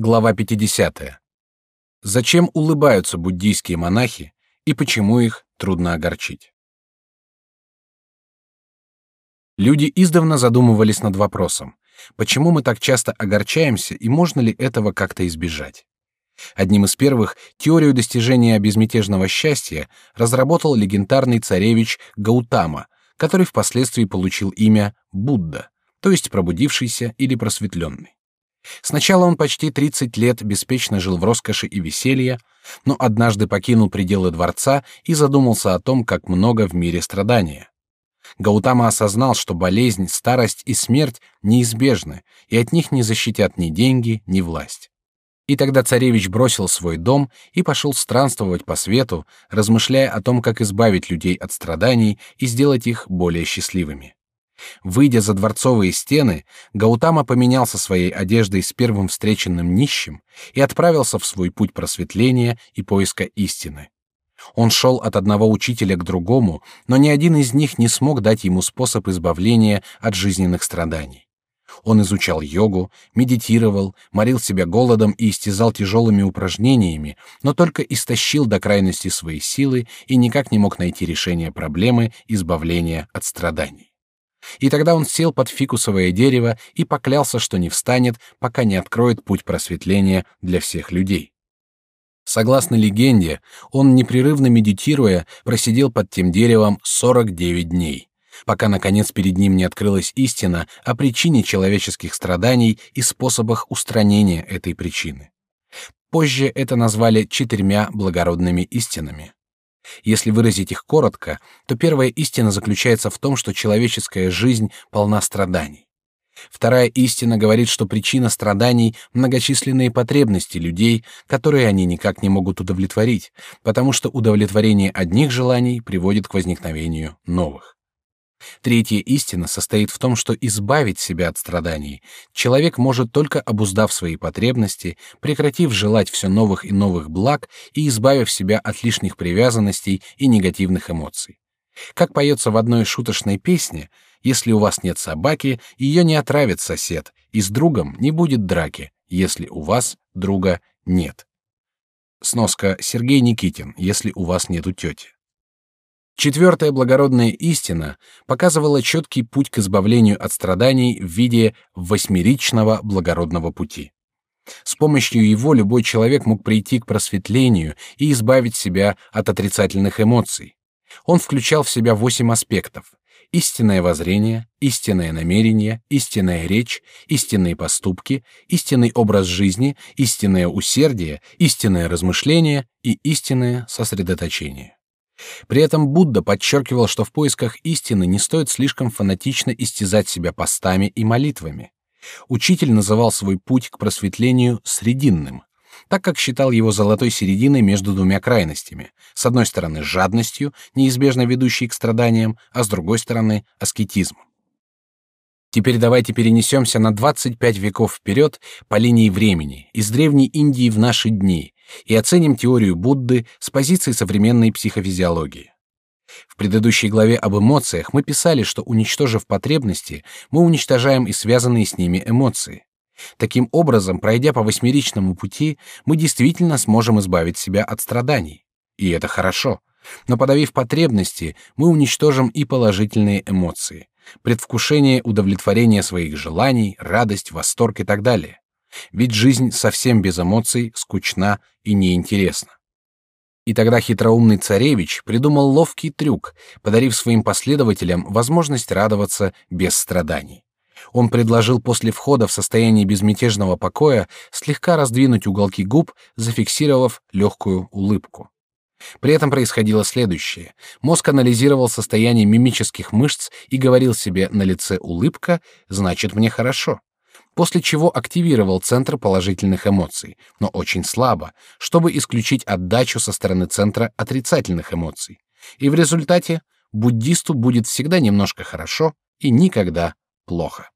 Глава 50. Зачем улыбаются буддийские монахи и почему их трудно огорчить? Люди издавна задумывались над вопросом, почему мы так часто огорчаемся и можно ли этого как-то избежать. Одним из первых теорию достижения безмятежного счастья разработал легендарный царевич Гаутама, который впоследствии получил имя Будда, то есть пробудившийся или просветленный. Сначала он почти 30 лет беспечно жил в роскоши и веселье, но однажды покинул пределы дворца и задумался о том, как много в мире страдания. Гаутама осознал, что болезнь, старость и смерть неизбежны, и от них не защитят ни деньги, ни власть. И тогда царевич бросил свой дом и пошел странствовать по свету, размышляя о том, как избавить людей от страданий и сделать их более счастливыми. Выйдя за дворцовые стены, Гаутама поменялся своей одеждой с первым встреченным нищим и отправился в свой путь просветления и поиска истины. Он шел от одного учителя к другому, но ни один из них не смог дать ему способ избавления от жизненных страданий. Он изучал йогу, медитировал, морил себя голодом и истязал тяжелыми упражнениями, но только истощил до крайности свои силы и никак не мог найти решение проблемы избавления от страданий. И тогда он сел под фикусовое дерево и поклялся, что не встанет, пока не откроет путь просветления для всех людей. Согласно легенде, он непрерывно медитируя просидел под тем деревом 49 дней, пока наконец перед ним не открылась истина о причине человеческих страданий и способах устранения этой причины. Позже это назвали четырьмя благородными истинами. Если выразить их коротко, то первая истина заключается в том, что человеческая жизнь полна страданий. Вторая истина говорит, что причина страданий — многочисленные потребности людей, которые они никак не могут удовлетворить, потому что удовлетворение одних желаний приводит к возникновению новых. Третья истина состоит в том, что избавить себя от страданий человек может только обуздав свои потребности, прекратив желать все новых и новых благ и избавив себя от лишних привязанностей и негативных эмоций. Как поется в одной шуточной песне, если у вас нет собаки, ее не отравит сосед, и с другом не будет драки, если у вас друга нет. Сноска Сергей Никитин, если у вас нету тети. Четвертая благородная истина показывала четкий путь к избавлению от страданий в виде восьмеричного благородного пути. С помощью его любой человек мог прийти к просветлению и избавить себя от отрицательных эмоций. Он включал в себя восемь аспектов: истинное воззрение, истинное намерение, истинная речь, истинные поступки, истинный образ жизни, истинное усердие, истинное размышление и истинное сосредоточение. При этом Будда подчеркивал, что в поисках истины не стоит слишком фанатично истязать себя постами и молитвами. Учитель называл свой путь к просветлению срединным, так как считал его золотой серединой между двумя крайностями: с одной стороны жадностью, неизбежно ведущей к страданиям, а с другой стороны аскетизмом. Теперь давайте перенесемся на 25 веков вперед по линии времени, из древней Индии в наши дни, и оценим теорию Будды с позиции современной психофизиологии. В предыдущей главе об эмоциях мы писали, что уничтожив потребности, мы уничтожаем и связанные с ними эмоции. Таким образом, пройдя по восьмеричному пути, мы действительно сможем избавить себя от страданий. И это хорошо. Но подавив потребности, мы уничтожим и положительные эмоции, предвкушение удовлетворения своих желаний, радость, восторг и так далее. Ведь жизнь совсем без эмоций скучна и неинтересна. И тогда хитроумный царевич придумал ловкий трюк, подарив своим последователям возможность радоваться без страданий. Он предложил после входа в состояние безмятежного покоя слегка раздвинуть уголки губ, зафиксировав легкую улыбку. При этом происходило следующее: мозг анализировал состояние мимических мышц и говорил себе: на лице улыбка, значит мне хорошо после чего активировал центр положительных эмоций, но очень слабо, чтобы исключить отдачу со стороны центра отрицательных эмоций. И в результате буддисту будет всегда немножко хорошо и никогда плохо.